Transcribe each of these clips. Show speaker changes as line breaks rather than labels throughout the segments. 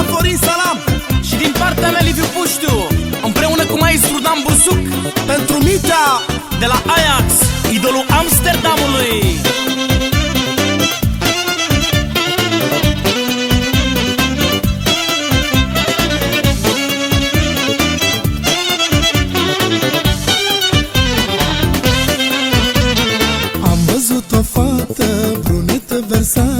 Ana Florin Salam
Și din partea mea Liviu Puștiu Împreună cu maestru Dan Busuc
Pentru Mita
de la Ajax Idolul Amsterdamului.
Am văzut o fată brunetă versată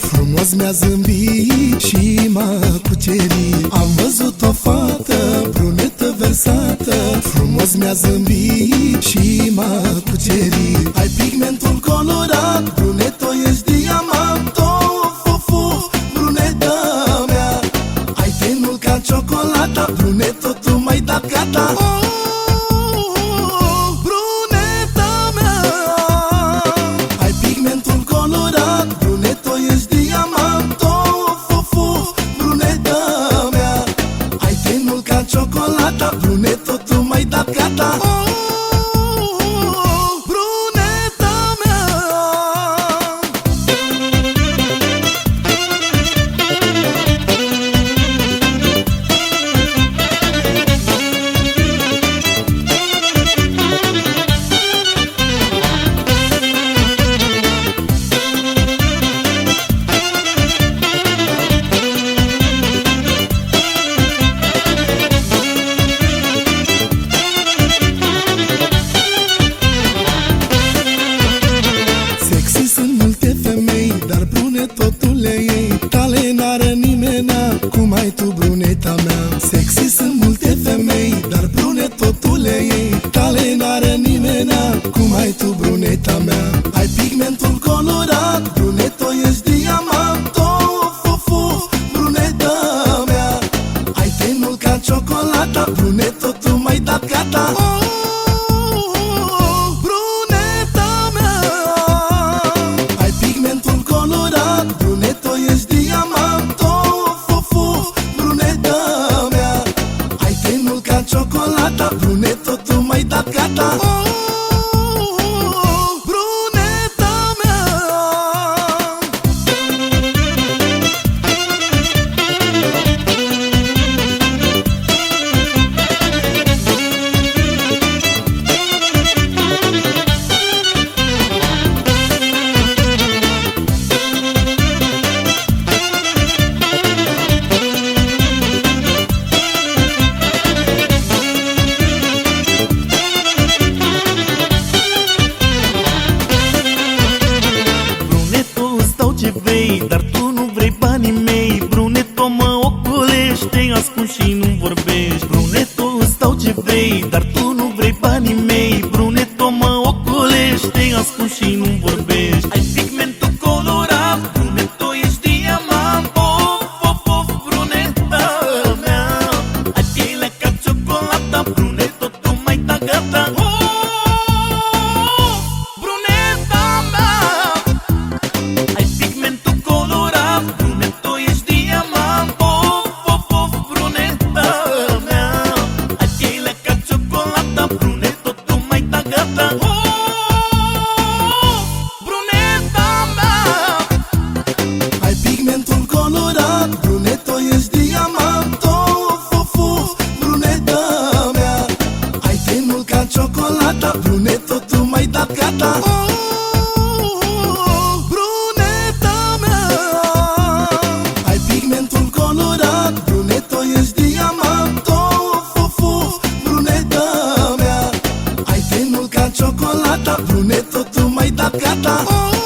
Frumos mi-a zâmbit și m-a cucerit. Am văzut o fată brunetă versată. Frumos mi-a zâmbit și m-a cucerit. Ai pigmentul colorat, bruneto ești diamant. Of, of, of, bruneta mea. Ai tenul ca ciocolata, bruneto tu m-ai dat gata bruneto tu dar brune totul le ei Tale n-are nimenea, cum ai tu bruneta mea Sexy sunt multe femei, dar brune totul le ei Tale n-are nimenea, cum ai tu bruneta mea Ai pigmentul colorat, bruneto ești diamant Of, of, of, bruneta mea. Ai tenul ca ciocolata, bruneto tu m-ai dat gata. oh, ciocolata, bruneto tu m-ai dat gata oh,
ocolește, ascund și nu vorbești. Ai pigmentul
tu m-ai dat gata oh, bruneta mea. Ai pigmentul colorat, bruneto ești diamant Of, of, of, bruneta mea. Ai tenul ca ciocolata, bruneto tu m-ai dat gata. Oh,